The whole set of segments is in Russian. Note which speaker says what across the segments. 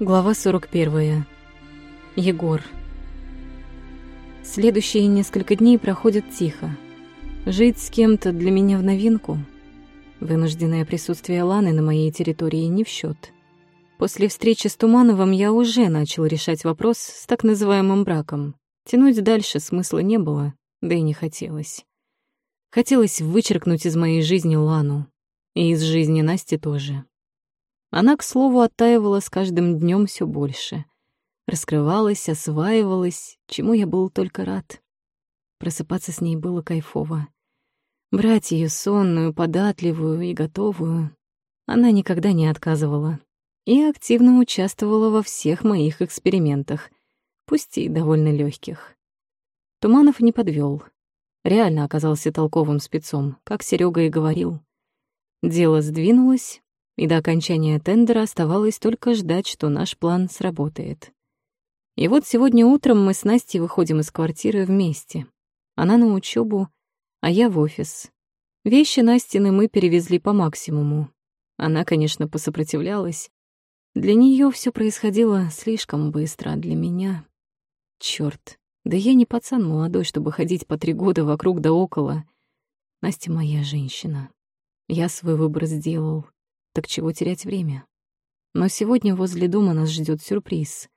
Speaker 1: Глава 41. Егор. Следующие несколько дней проходят тихо. Жить с кем-то для меня в новинку. Вынужденное присутствие Ланы на моей территории не в счет. После встречи с Тумановым я уже начал решать вопрос с так называемым браком. Тянуть дальше смысла не было, да и не хотелось. Хотелось вычеркнуть из моей жизни Лану. И из жизни Насти тоже. Она, к слову, оттаивала с каждым днем все больше. Раскрывалась, осваивалась, чему я был только рад. Просыпаться с ней было кайфово. Брать ее сонную, податливую и готовую она никогда не отказывала и активно участвовала во всех моих экспериментах, пусть и довольно легких. Туманов не подвел. Реально оказался толковым спецом, как Серега и говорил. Дело сдвинулось, и до окончания тендера оставалось только ждать, что наш план сработает. И вот сегодня утром мы с Настей выходим из квартиры вместе. Она на учебу, а я в офис. Вещи Настины мы перевезли по максимуму. Она, конечно, посопротивлялась. Для нее все происходило слишком быстро, а для меня... Черт, да я не пацан молодой, чтобы ходить по три года вокруг да около. Настя моя женщина. Я свой выбор сделал. Так чего терять время? Но сегодня возле дома нас ждет сюрприз.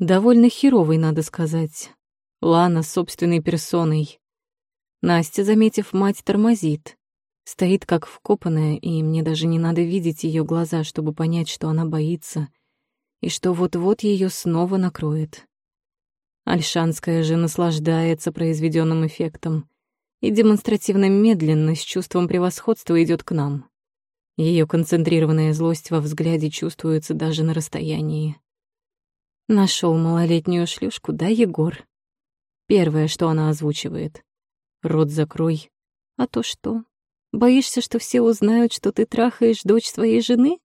Speaker 1: Довольно херовый, надо сказать. Лана с собственной персоной. Настя, заметив мать, тормозит. Стоит как вкопанная, и мне даже не надо видеть ее глаза, чтобы понять, что она боится, и что вот-вот ее снова накроет. Альшанская же наслаждается произведенным эффектом и демонстративно медленно, с чувством превосходства идет к нам. Ее концентрированная злость во взгляде чувствуется даже на расстоянии. Нашел малолетнюю шлюшку, да, Егор? Первое, что она озвучивает. Рот закрой. А то что? Боишься, что все узнают, что ты трахаешь дочь своей жены?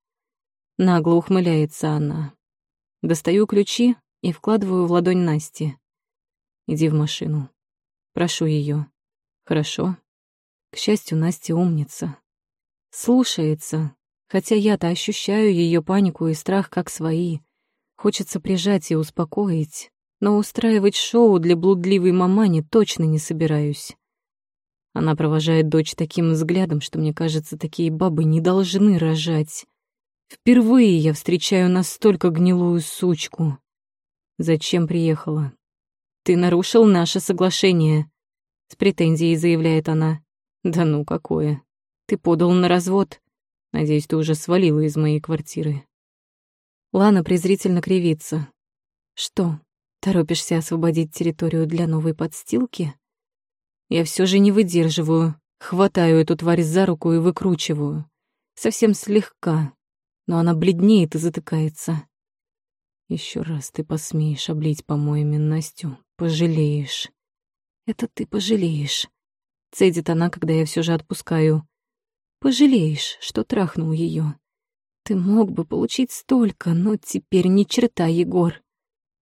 Speaker 1: Нагло ухмыляется она. Достаю ключи и вкладываю в ладонь Насти. Иди в машину. Прошу ее. Хорошо. К счастью, Настя умница. Слушается, хотя я-то ощущаю ее панику и страх как свои. Хочется прижать и успокоить, но устраивать шоу для блудливой мамани точно не собираюсь. Она провожает дочь таким взглядом, что мне кажется, такие бабы не должны рожать. Впервые я встречаю настолько гнилую сучку. Зачем приехала? Ты нарушил наше соглашение, с претензией заявляет она. Да ну какое? Ты подал на развод. Надеюсь, ты уже свалила из моей квартиры. Лана презрительно кривится. Что, торопишься освободить территорию для новой подстилки? Я все же не выдерживаю, хватаю эту тварь за руку и выкручиваю. Совсем слегка, но она бледнеет и затыкается. Еще раз ты посмеешь облить помоями Настю, пожалеешь. Это ты пожалеешь. Цедит она, когда я все же отпускаю. Пожалеешь, что трахнул ее. Ты мог бы получить столько, но теперь ни черта, Егор.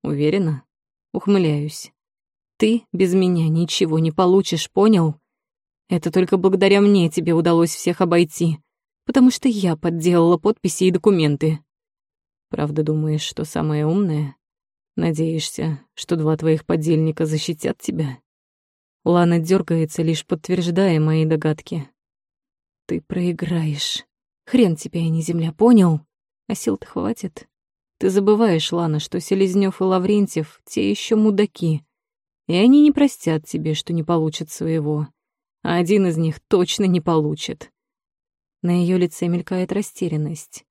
Speaker 1: Уверена? Ухмыляюсь. Ты без меня ничего не получишь, понял? Это только благодаря мне тебе удалось всех обойти, потому что я подделала подписи и документы. Правда думаешь, что самое умное? Надеешься, что два твоих подельника защитят тебя? Лана дергается, лишь подтверждая мои догадки. Ты проиграешь. Хрен тебе, а не земля, понял? А сил-то хватит. Ты забываешь, Лана, что Селезнёв и Лаврентьев — те еще мудаки. И они не простят тебе, что не получат своего. А один из них точно не получит. На ее лице мелькает растерянность.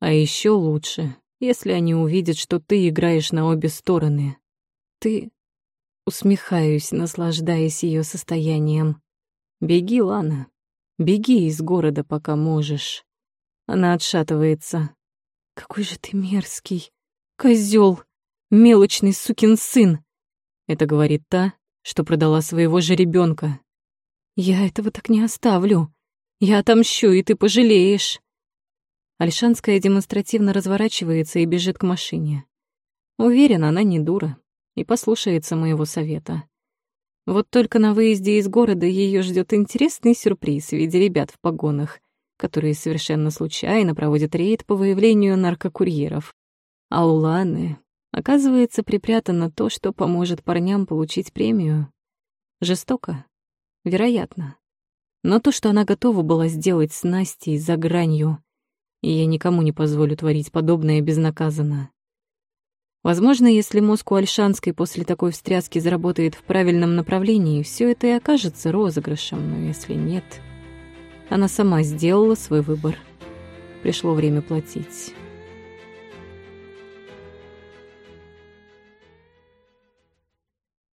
Speaker 1: А еще лучше, если они увидят, что ты играешь на обе стороны. Ты... Усмехаюсь, наслаждаясь ее состоянием. Беги, Лана. Беги из города, пока можешь. Она отшатывается. Какой же ты мерзкий. Козёл. Мелочный сукин сын. Это говорит та, что продала своего же ребенка. Я этого так не оставлю. Я отомщу, и ты пожалеешь. Альшанская демонстративно разворачивается и бежит к машине. Уверена, она не дура и послушается моего совета. Вот только на выезде из города ее ждет интересный сюрприз в виде ребят в погонах, которые совершенно случайно проводят рейд по выявлению наркокурьеров. А у Ланы, оказывается, припрятано то, что поможет парням получить премию. Жестоко? Вероятно. Но то, что она готова была сделать с Настей за гранью, и я никому не позволю творить подобное безнаказанно. Возможно, если мозг у Альшанской после такой встряски заработает в правильном направлении, все это и окажется розыгрышем, но если нет... Она сама сделала свой выбор. Пришло время платить.